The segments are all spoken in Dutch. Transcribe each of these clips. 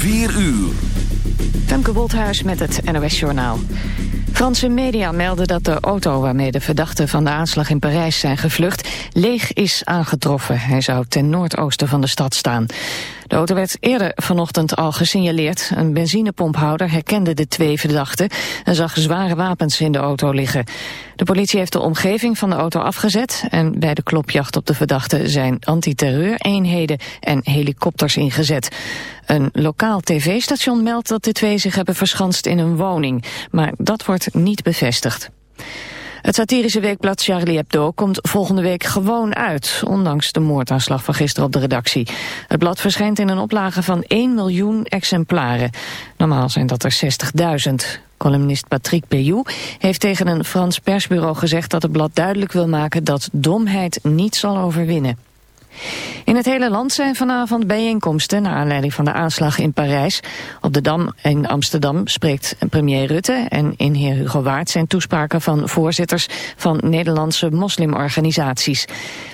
4 uur. Femke Wolthuis met het NOS Journaal. Franse media melden dat de auto waarmee de verdachten van de aanslag in Parijs zijn gevlucht leeg is aangetroffen. Hij zou ten noordoosten van de stad staan. De auto werd eerder vanochtend al gesignaleerd. Een benzinepomphouder herkende de twee verdachten en zag zware wapens in de auto liggen. De politie heeft de omgeving van de auto afgezet en bij de klopjacht op de verdachten zijn antiterreureenheden en helikopters ingezet. Een lokaal tv-station meldt dat de twee zich hebben verschanst in een woning, maar dat wordt niet bevestigd. Het satirische weekblad Charlie Hebdo komt volgende week gewoon uit, ondanks de moordaanslag van gisteren op de redactie. Het blad verschijnt in een oplage van 1 miljoen exemplaren. Normaal zijn dat er 60.000. Columnist Patrick Peyou heeft tegen een Frans persbureau gezegd dat het blad duidelijk wil maken dat domheid niet zal overwinnen. In het hele land zijn vanavond bijeenkomsten naar aanleiding van de aanslag in Parijs. Op de Dam in Amsterdam spreekt premier Rutte en in Heer Hugo Waard zijn toespraken van voorzitters van Nederlandse moslimorganisaties.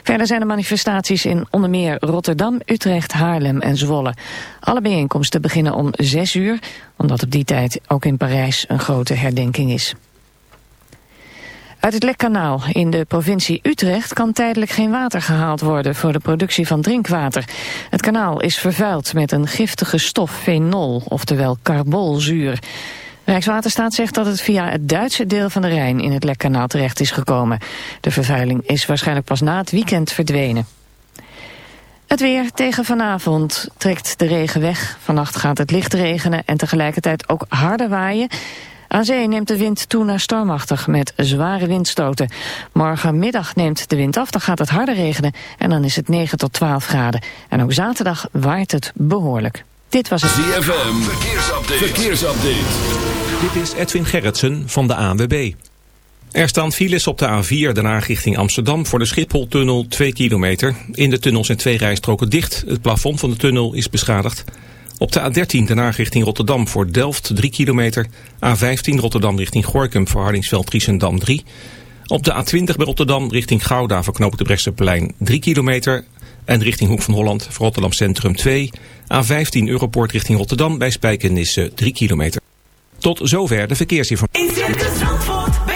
Verder zijn er manifestaties in onder meer Rotterdam, Utrecht, Haarlem en Zwolle. Alle bijeenkomsten beginnen om zes uur, omdat op die tijd ook in Parijs een grote herdenking is. Uit het Lekkanaal in de provincie Utrecht kan tijdelijk geen water gehaald worden voor de productie van drinkwater. Het kanaal is vervuild met een giftige stof fenol, oftewel carbolzuur. Rijkswaterstaat zegt dat het via het Duitse deel van de Rijn in het Lekkanaal terecht is gekomen. De vervuiling is waarschijnlijk pas na het weekend verdwenen. Het weer tegen vanavond trekt de regen weg. Vannacht gaat het licht regenen en tegelijkertijd ook harder waaien. Aan zee neemt de wind toe naar stormachtig met zware windstoten. Morgenmiddag neemt de wind af, dan gaat het harder regenen en dan is het 9 tot 12 graden. En ook zaterdag waait het behoorlijk. Dit was het ZFM, verkeersupdate. verkeersupdate. Dit is Edwin Gerritsen van de ANWB. Er staan files op de A4, daarna richting Amsterdam... voor de Schipholtunnel 2 kilometer. In de tunnel zijn twee rijstroken dicht. Het plafond van de tunnel is beschadigd. Op de A13 daarna richting Rotterdam voor Delft 3 kilometer. A15 Rotterdam richting Gorkum voor Hardingsveld Triesendam 3. Op de A20 bij Rotterdam richting Gouda voor knopen de Brechtseplein 3 kilometer. En richting Hoek van Holland voor Rotterdam Centrum 2. A15 Europoort richting Rotterdam bij Spijkenisse 3 kilometer. Tot zover de verkeersinformatie.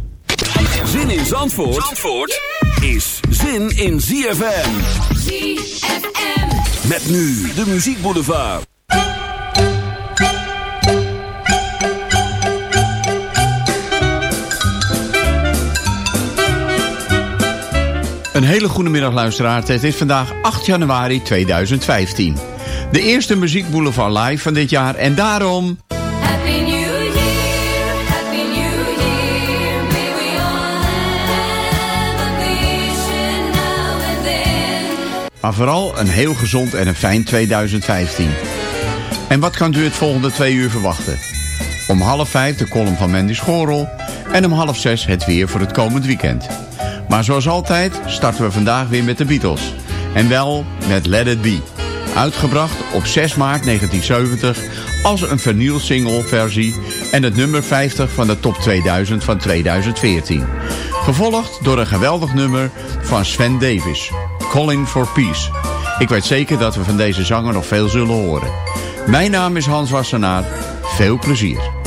Zin in Zandvoort, Zandvoort is zin in ZFM. ZFM. Met nu de muziekboulevard. Een hele goede middag luisteraars. Het is vandaag 8 januari 2015. De eerste muziekboulevard live van dit jaar en daarom... Maar vooral een heel gezond en een fijn 2015. En wat kan u het volgende twee uur verwachten? Om half vijf de column van Mandy Schorel... en om half zes het weer voor het komend weekend. Maar zoals altijd starten we vandaag weer met de Beatles. En wel met Let It Be. Uitgebracht op 6 maart 1970 als een vinyl single versie... en het nummer 50 van de top 2000 van 2014. Gevolgd door een geweldig nummer van Sven Davis. Calling for Peace. Ik weet zeker dat we van deze zanger nog veel zullen horen. Mijn naam is Hans Wassenaar. Veel plezier.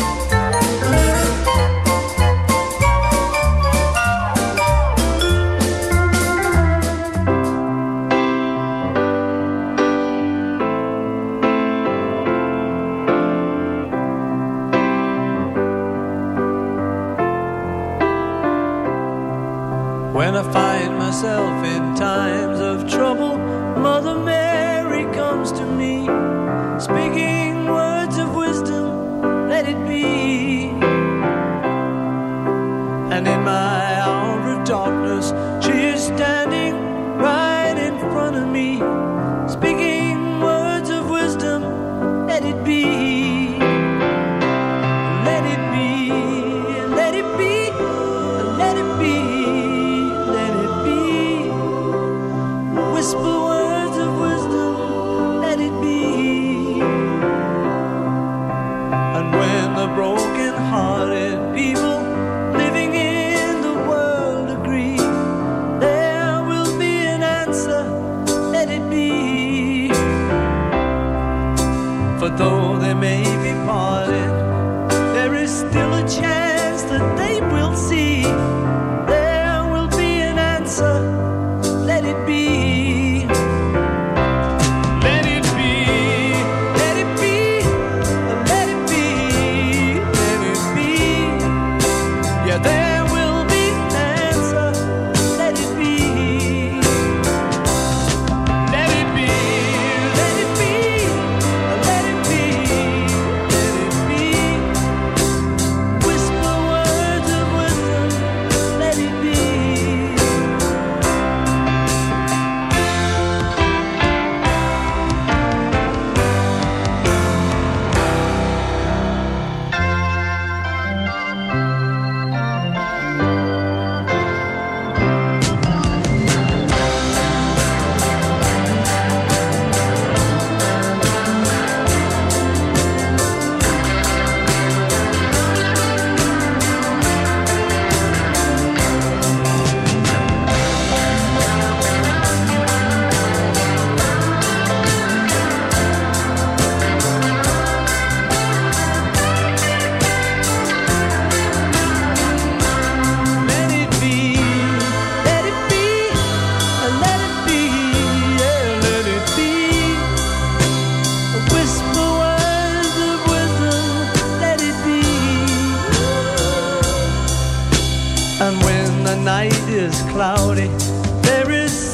the night is cloudy, there is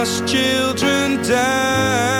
Lost children down.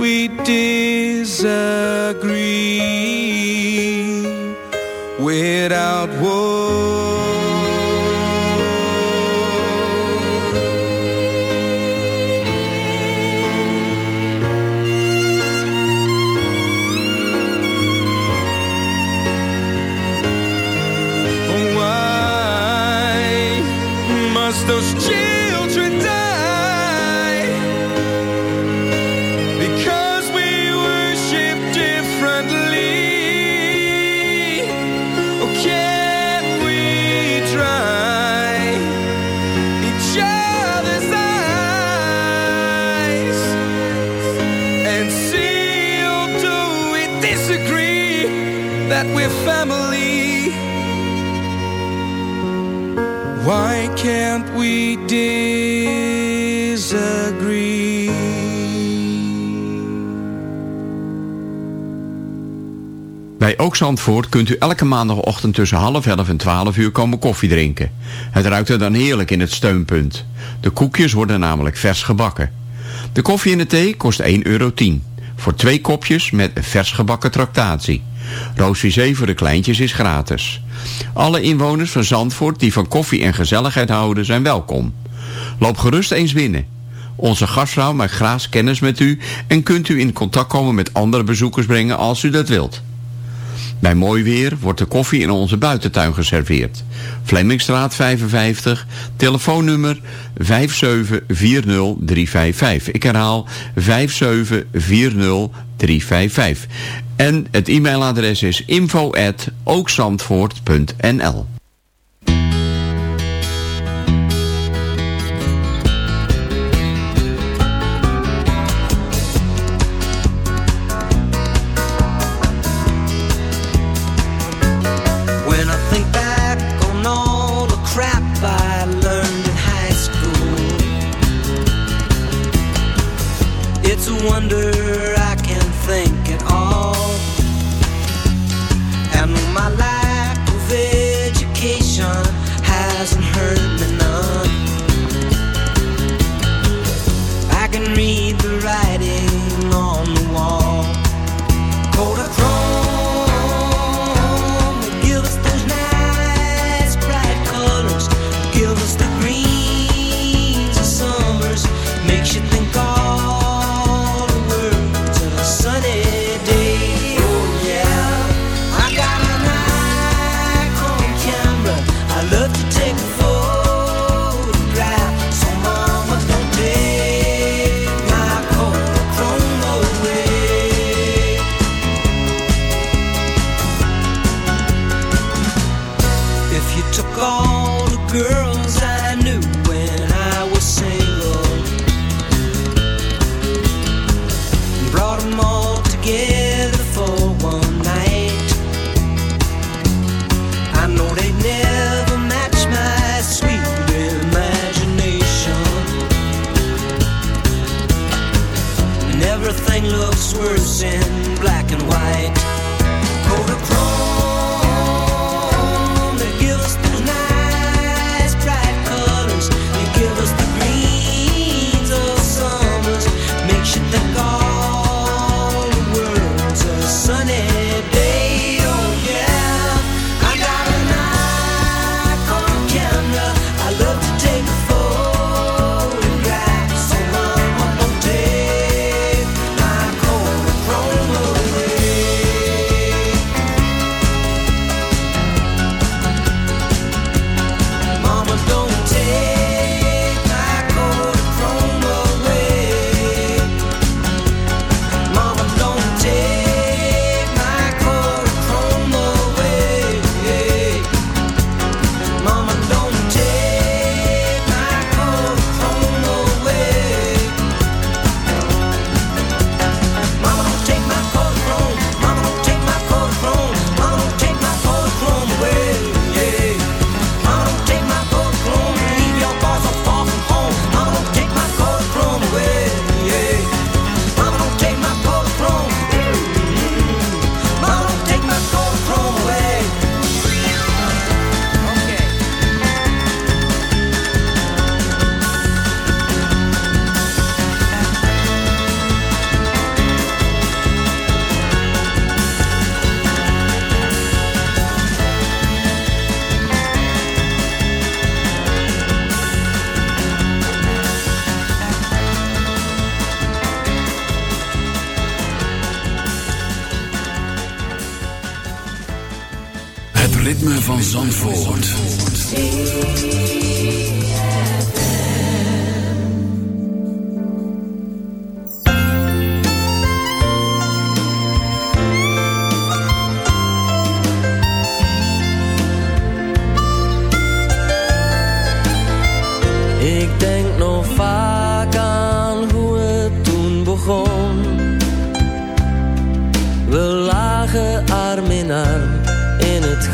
we disagree without war? Ook Zandvoort kunt u elke maandagochtend tussen half elf en twaalf uur komen koffie drinken. Het ruikt er dan heerlijk in het steunpunt. De koekjes worden namelijk vers gebakken. De koffie en de thee kost 1,10 euro. Voor twee kopjes met een vers gebakken tractatie. Roosvisee voor de kleintjes is gratis. Alle inwoners van Zandvoort die van koffie en gezelligheid houden zijn welkom. Loop gerust eens binnen. Onze gastvrouw maakt graag kennis met u en kunt u in contact komen met andere bezoekers brengen als u dat wilt. Bij mooi weer wordt de koffie in onze buitentuin geserveerd. Flemmingstraat 55, telefoonnummer 5740355. Ik herhaal 5740355. En het e-mailadres is info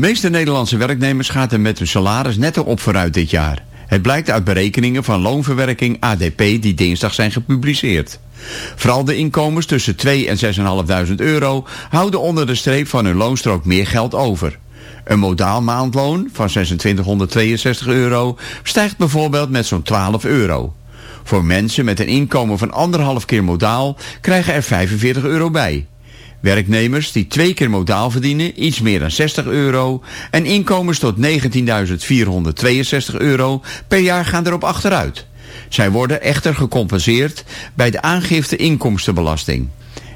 meeste Nederlandse werknemers gaat er met hun salaris netto op vooruit dit jaar. Het blijkt uit berekeningen van loonverwerking ADP die dinsdag zijn gepubliceerd. Vooral de inkomens tussen 2 en 6.500 euro houden onder de streep van hun loonstrook meer geld over. Een modaal maandloon van 2662 euro stijgt bijvoorbeeld met zo'n 12 euro. Voor mensen met een inkomen van anderhalf keer modaal krijgen er 45 euro bij. Werknemers die twee keer modaal verdienen, iets meer dan 60 euro. En inkomens tot 19.462 euro per jaar gaan erop achteruit. Zij worden echter gecompenseerd bij de aangifte inkomstenbelasting.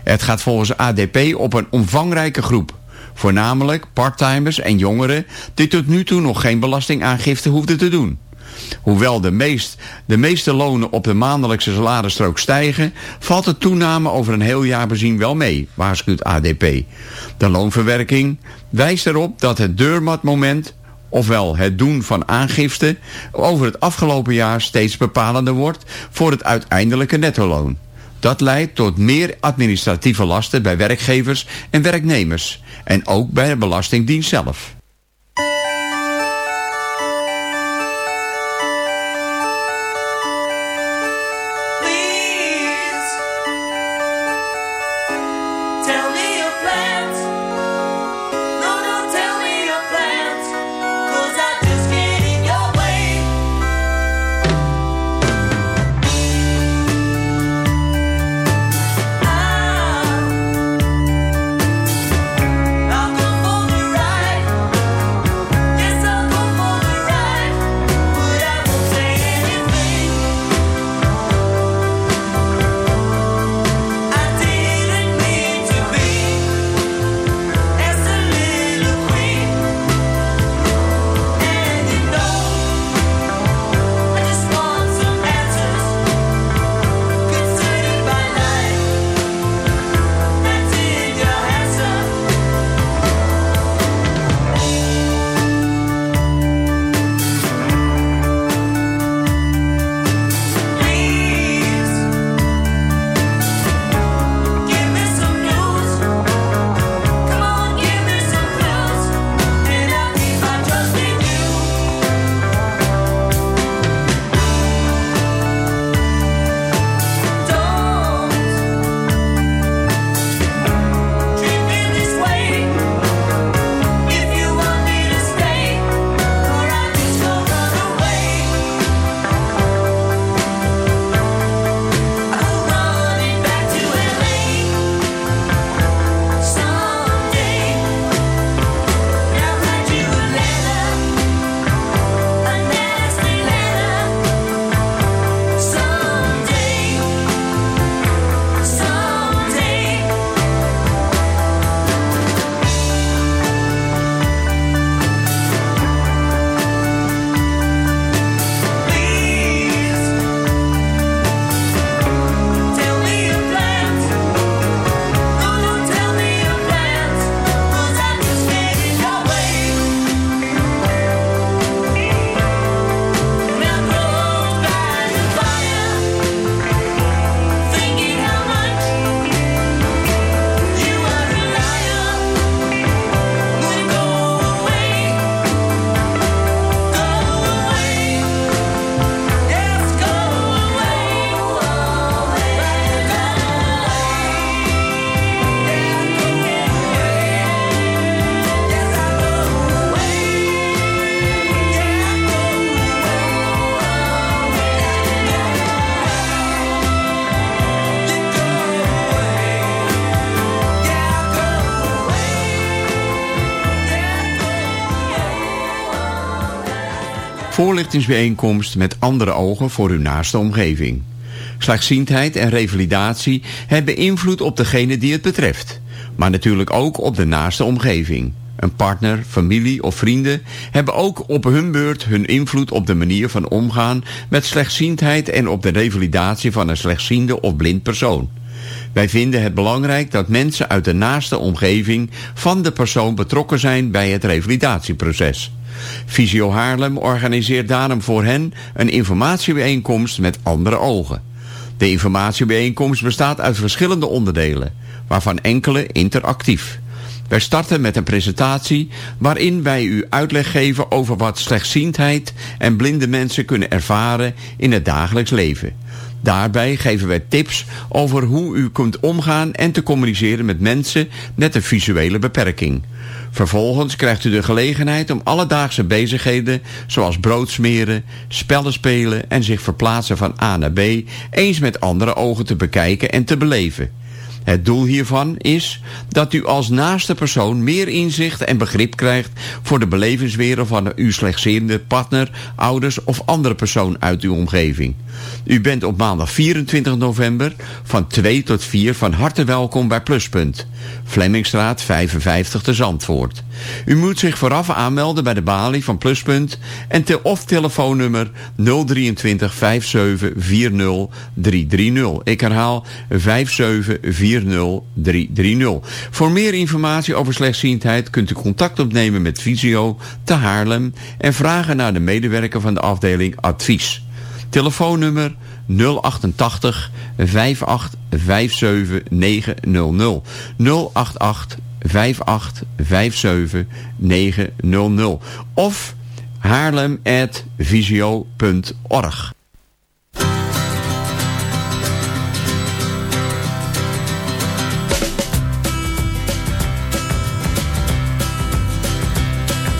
Het gaat volgens ADP op een omvangrijke groep. Voornamelijk parttimers en jongeren die tot nu toe nog geen belastingaangifte hoefden te doen. Hoewel de, meest, de meeste lonen op de maandelijkse salarisstrook stijgen, valt de toename over een heel jaar bezien wel mee, waarschuwt ADP. De loonverwerking wijst erop dat het deurmatmoment, ofwel het doen van aangifte, over het afgelopen jaar steeds bepalender wordt voor het uiteindelijke nettoloon. Dat leidt tot meer administratieve lasten bij werkgevers en werknemers en ook bij de Belastingdienst zelf. Voorlichtingsbijeenkomst met andere ogen voor uw naaste omgeving. Slechtziendheid en revalidatie hebben invloed op degene die het betreft. Maar natuurlijk ook op de naaste omgeving. Een partner, familie of vrienden hebben ook op hun beurt hun invloed op de manier van omgaan met slechtziendheid en op de revalidatie van een slechtziende of blind persoon. Wij vinden het belangrijk dat mensen uit de naaste omgeving van de persoon betrokken zijn bij het revalidatieproces. Visio Haarlem organiseert daarom voor hen een informatiebijeenkomst met andere ogen. De informatiebijeenkomst bestaat uit verschillende onderdelen, waarvan enkele interactief. Wij starten met een presentatie waarin wij u uitleg geven over wat slechtziendheid en blinde mensen kunnen ervaren in het dagelijks leven. Daarbij geven wij tips over hoe u kunt omgaan en te communiceren met mensen met een visuele beperking. Vervolgens krijgt u de gelegenheid om alledaagse bezigheden zoals broodsmeren, spellen spelen en zich verplaatsen van A naar B eens met andere ogen te bekijken en te beleven. Het doel hiervan is dat u als naaste persoon meer inzicht en begrip krijgt voor de belevingswereld van uw slechtziende partner, ouders of andere persoon uit uw omgeving. U bent op maandag 24 november van 2 tot 4 van harte welkom bij Pluspunt. Flemmingstraat 55 te Zandvoort. U moet zich vooraf aanmelden bij de balie van Pluspunt en te of telefoonnummer 023 57 40 330. Ik herhaal 57 40 330. Voor meer informatie over slechtziendheid kunt u contact opnemen met Visio te Haarlem en vragen naar de medewerker van de afdeling Advies. Telefoonnummer 088 58 900. 088 58 900. Of haarlem.visio.org.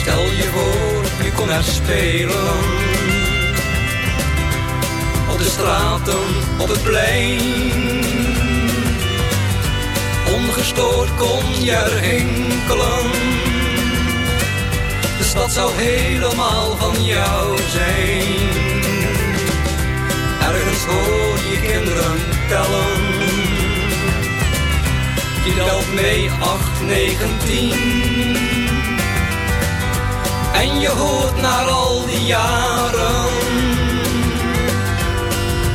Stel je voor, je kon er spelen. Op de straten, op het plein ongestoord kon je er. De stad zou helemaal van jou zijn. Ergens hoor je kinderen tellen. Je telt mee 8, 9, 10. En je hoort naar al die jaren.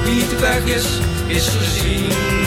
Wie niet weg is, is gezien.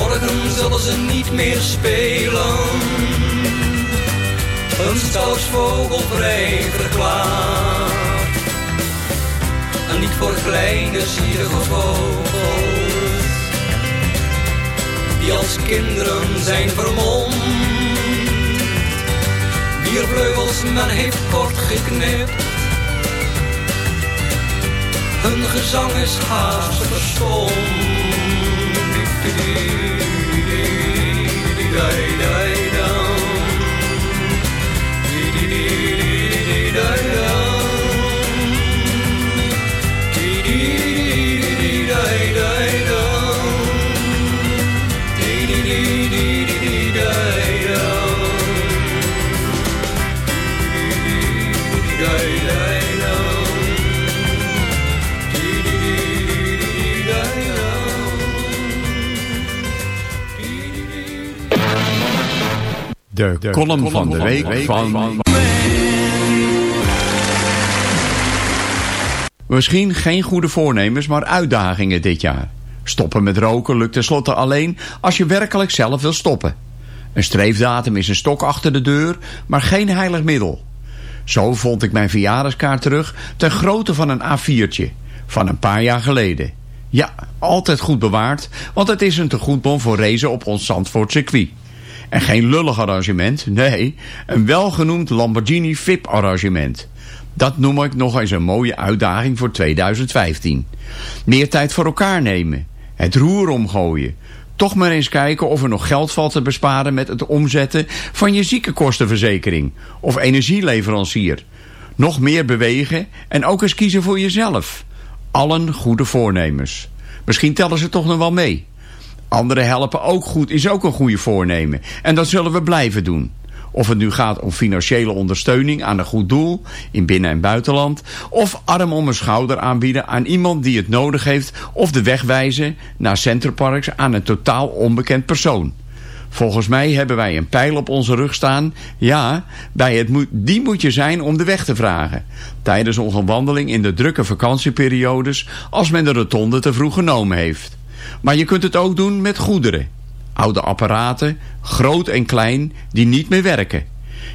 Morgen zullen ze niet meer spelen. Een stadsvogel vrij verklaard. En niet voor kleine zielige vogels. Die als kinderen zijn vermomd. Wier vleugels men heeft kort geknipt. Hun gezang is haast verstomd. day, day, day, day. De, column van de week van... Misschien geen goede voornemens, maar uitdagingen dit jaar. Stoppen met roken lukt tenslotte alleen als je werkelijk zelf wil stoppen. Een streefdatum is een stok achter de deur, maar geen heilig middel. Zo vond ik mijn verjaardagskaart terug ten grootte van een A4'tje van een paar jaar geleden. Ja, altijd goed bewaard, want het is een tegoedbon voor racen op ons Zandvoort circuit. En geen lullig arrangement, nee, een welgenoemd Lamborghini VIP arrangement. Dat noem ik nog eens een mooie uitdaging voor 2015. Meer tijd voor elkaar nemen, het roer omgooien, toch maar eens kijken of er nog geld valt te besparen met het omzetten van je ziekenkostenverzekering of energieleverancier. Nog meer bewegen en ook eens kiezen voor jezelf. Allen goede voornemens. Misschien tellen ze toch nog wel mee. Anderen helpen ook goed is ook een goede voornemen. En dat zullen we blijven doen. Of het nu gaat om financiële ondersteuning aan een goed doel in binnen- en buitenland. Of arm om een schouder aanbieden aan iemand die het nodig heeft. Of de weg wijzen naar centerparks aan een totaal onbekend persoon. Volgens mij hebben wij een pijl op onze rug staan. Ja, bij het moet, die moet je zijn om de weg te vragen. Tijdens onze wandeling in de drukke vakantieperiodes als men de rotonde te vroeg genomen heeft. Maar je kunt het ook doen met goederen. Oude apparaten, groot en klein, die niet meer werken.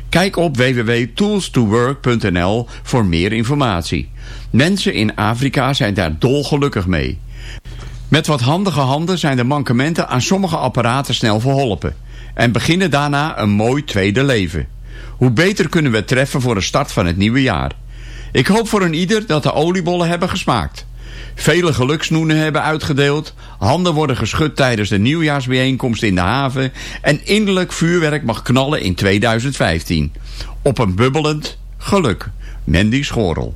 Kijk op www.toolstowork.nl voor meer informatie. Mensen in Afrika zijn daar dolgelukkig mee. Met wat handige handen zijn de mankementen aan sommige apparaten snel verholpen. En beginnen daarna een mooi tweede leven. Hoe beter kunnen we treffen voor de start van het nieuwe jaar. Ik hoop voor een ieder dat de oliebollen hebben gesmaakt. Vele geluksnoenen hebben uitgedeeld. Handen worden geschud tijdens de nieuwjaarsbijeenkomst in de haven. En innerlijk vuurwerk mag knallen in 2015. Op een bubbelend geluk. Mandy Schorel.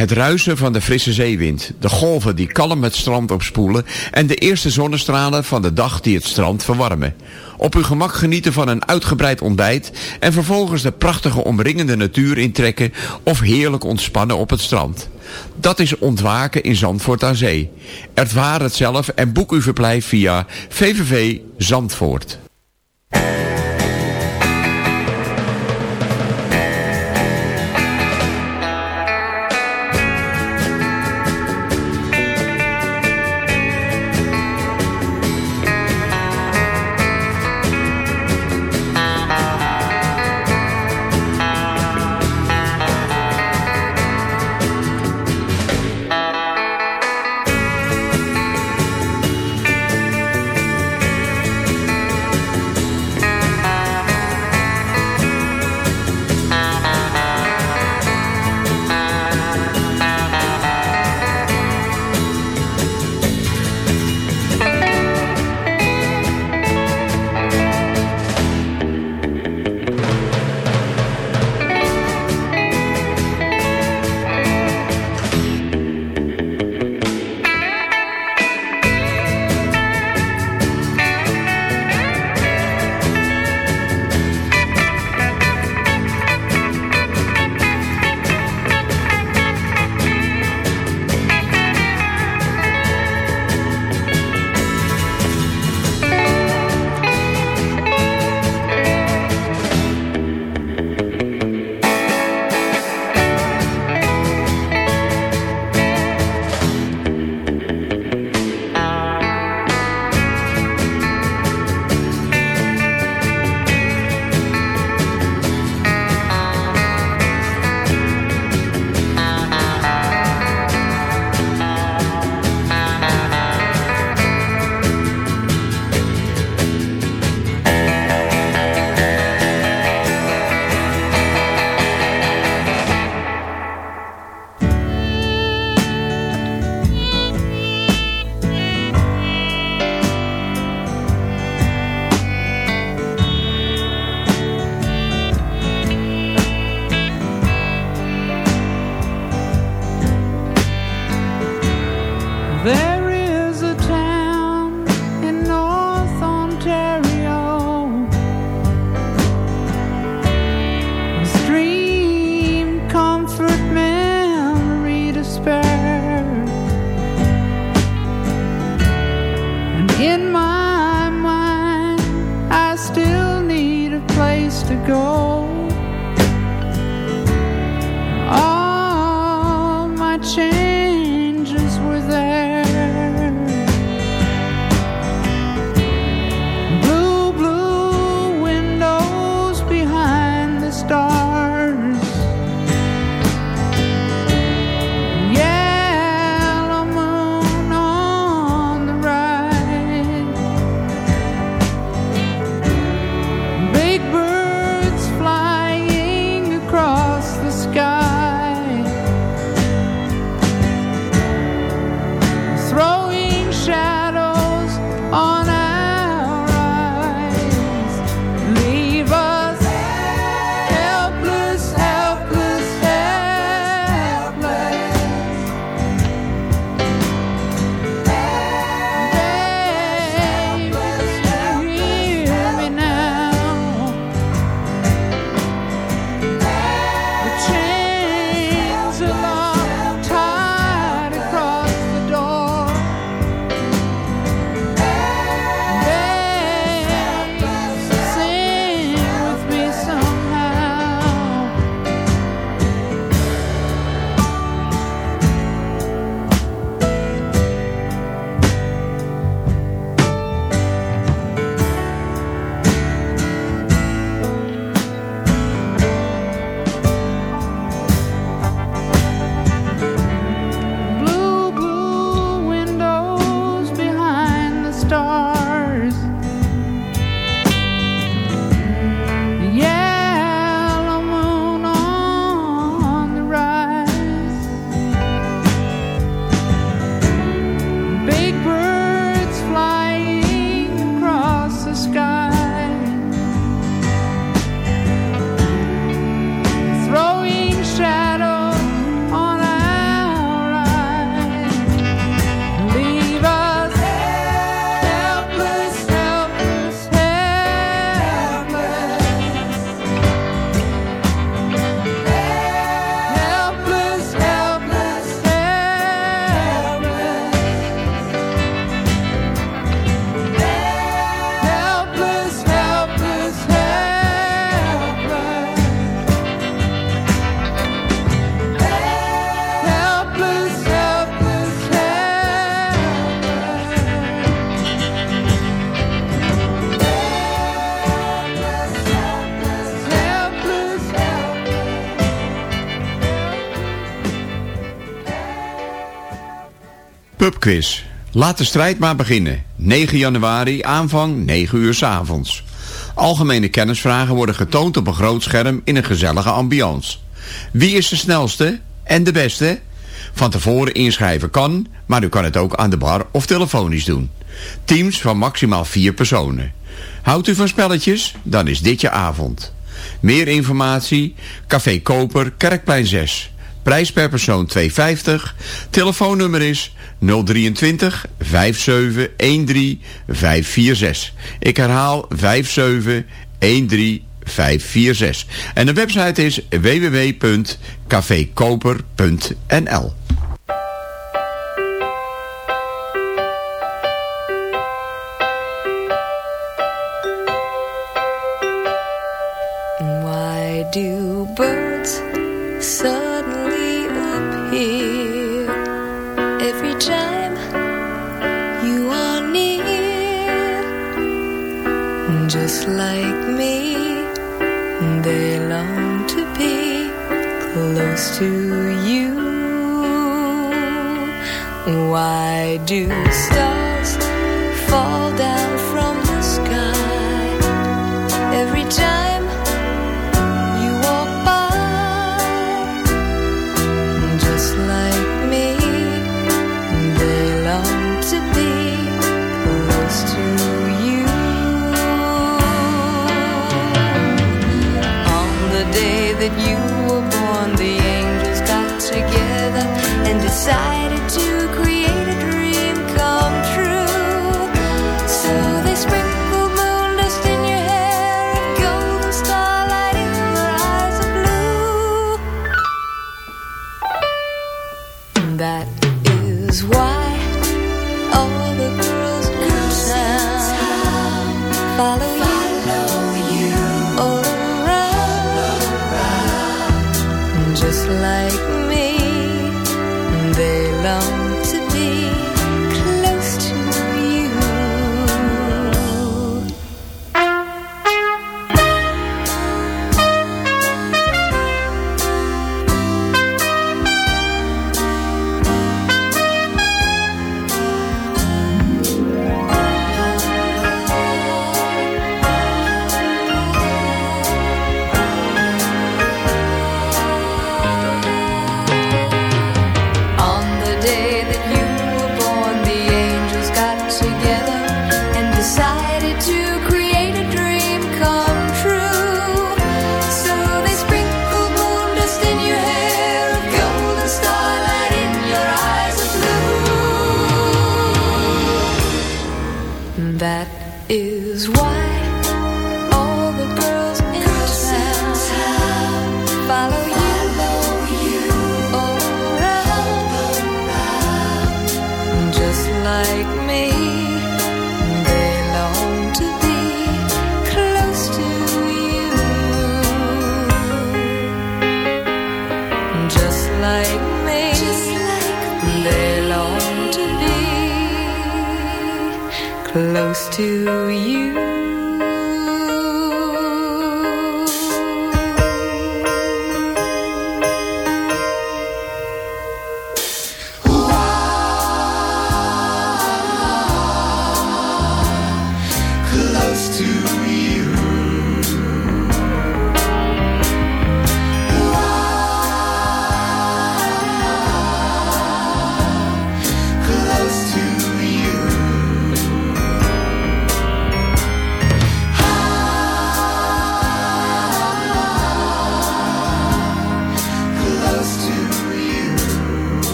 Het ruisen van de frisse zeewind, de golven die kalm het strand opspoelen en de eerste zonnestralen van de dag die het strand verwarmen. Op uw gemak genieten van een uitgebreid ontbijt en vervolgens de prachtige omringende natuur intrekken of heerlijk ontspannen op het strand. Dat is ontwaken in Zandvoort aan Zee. Ervaar het zelf en boek uw verblijf via VVV Zandvoort. Pubquiz. Laat de strijd maar beginnen. 9 januari, aanvang 9 uur 's avonds. Algemene kennisvragen worden getoond op een groot scherm in een gezellige ambiance. Wie is de snelste en de beste? Van tevoren inschrijven kan, maar u kan het ook aan de bar of telefonisch doen. Teams van maximaal 4 personen. Houdt u van spelletjes? Dan is dit je avond. Meer informatie? Café Koper, Kerkplein 6. Prijs per persoon 2,50. Telefoonnummer is 023 57 13 546. Ik herhaal 57 13 546. En de website is www.cafekoper.nl why do stars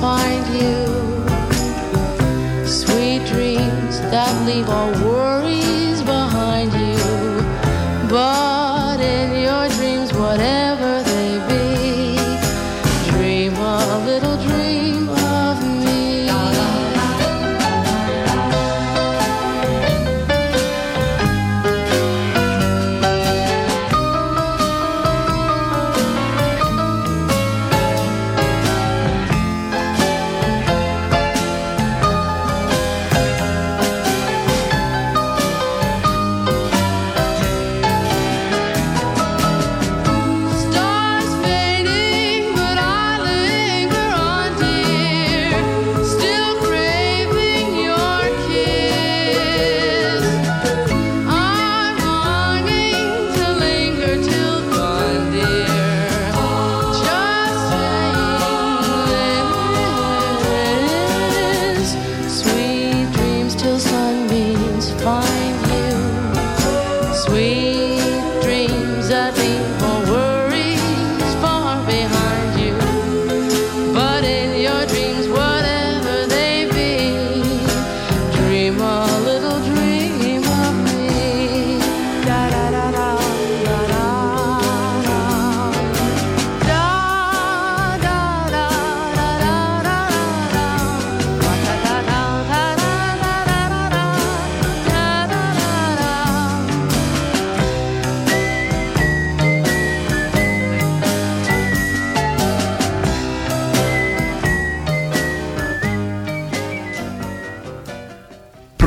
find you. Sweet dreams that leave all.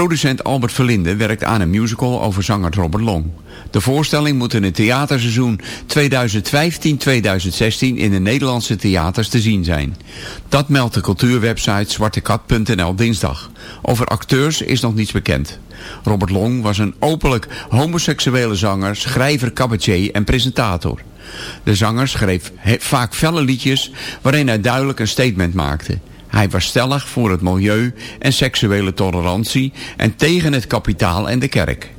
Producent Albert Verlinde werkt aan een musical over zanger Robert Long. De voorstelling moet in het theaterseizoen 2015-2016 in de Nederlandse theaters te zien zijn. Dat meldt de cultuurwebsite zwartekat.nl dinsdag. Over acteurs is nog niets bekend. Robert Long was een openlijk homoseksuele zanger, schrijver, cabaretier en presentator. De zanger schreef vaak felle liedjes waarin hij duidelijk een statement maakte. Hij was stellig voor het milieu en seksuele tolerantie en tegen het kapitaal en de kerk.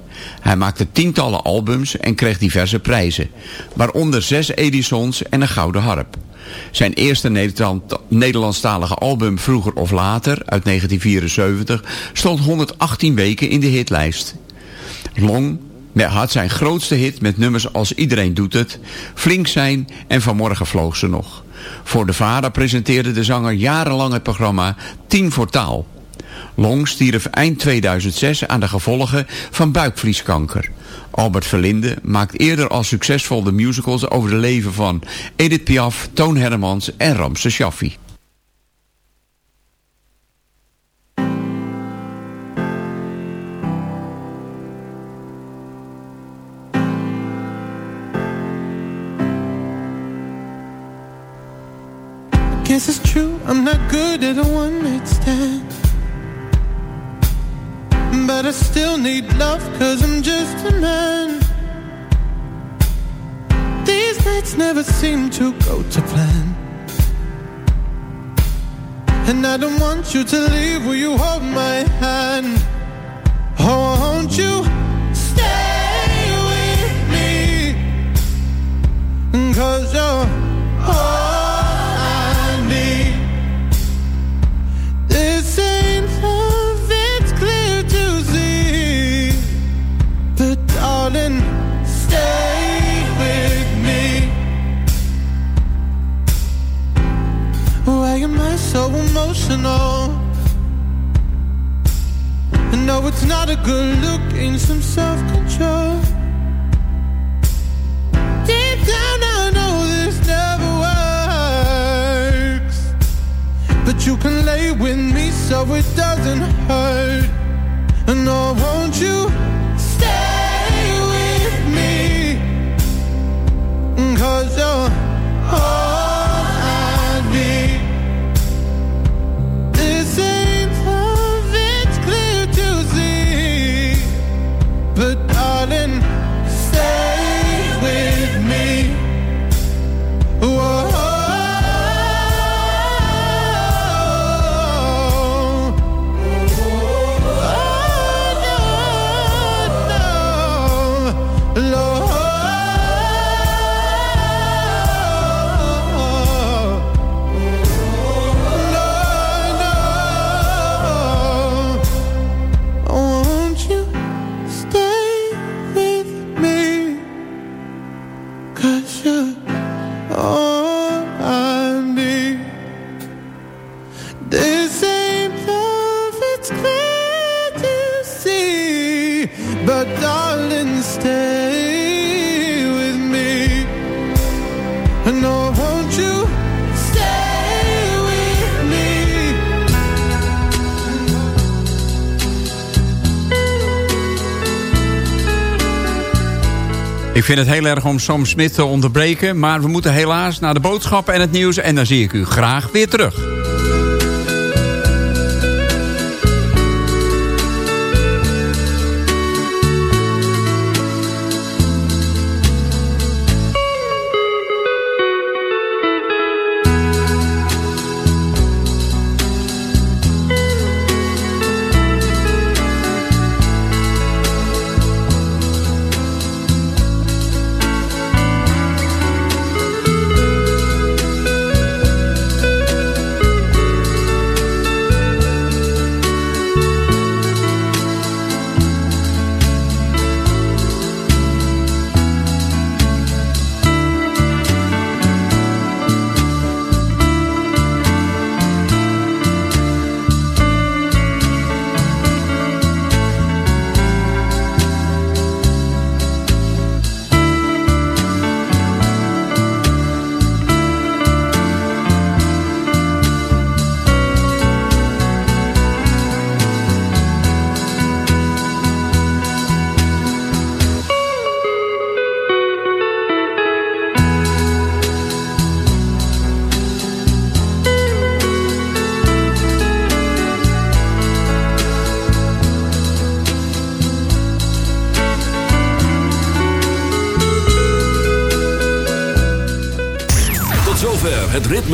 Hij maakte tientallen albums en kreeg diverse prijzen, waaronder zes Edisons en een gouden harp. Zijn eerste Nederland- Nederlandstalige album Vroeger of Later uit 1974 stond 118 weken in de hitlijst. Long had zijn grootste hit met nummers als Iedereen doet het, Flink zijn en Vanmorgen vloog ze nog. Voor de vader presenteerde de zanger jarenlang het programma 10 voor taal. Long stierf eind 2006 aan de gevolgen van buikvlieskanker. Albert Verlinde maakt eerder al succesvol de musicals over het leven van Edith Piaf, Toon Hermans en Ramse Shaffi. A one night stand. But I still need love, cause I'm just a man. These nights never seem to go to plan. And I don't want you to leave, will you hold my hand? Oh, won't you Ik vind het heel erg om Sam Smit te onderbreken, maar we moeten helaas naar de boodschappen en het nieuws en dan zie ik u graag weer terug.